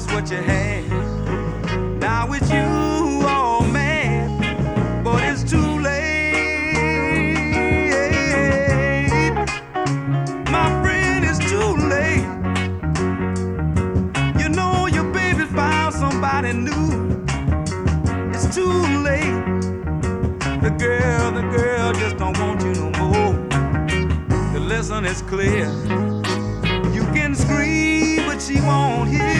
lost what you had. Now it's you, oh man, but it's too late. My friend, it's too late. You know your baby found somebody new. It's too late. The girl, the girl just don't want you no more. The lesson is clear. You can scream, but she won't hear.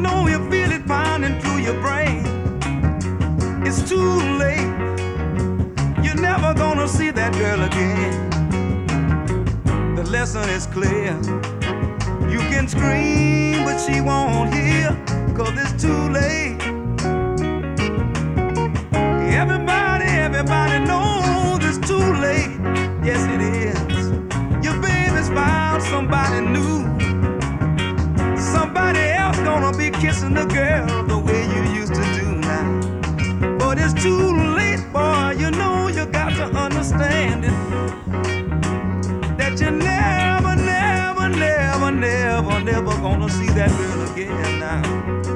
know you feel it pounding through your brain. It's too late. You're never gonna see that girl again. The lesson is clear. You can scream, but she won't hear, cause it's too late. Everybody, everybody knows it's too late. Yes, it is. Your baby's found somebody new. Kissing the girl the way you used to do now. But it's too late, boy. You know you got to understand it. That you never, never, never, never, never gonna see that girl again now.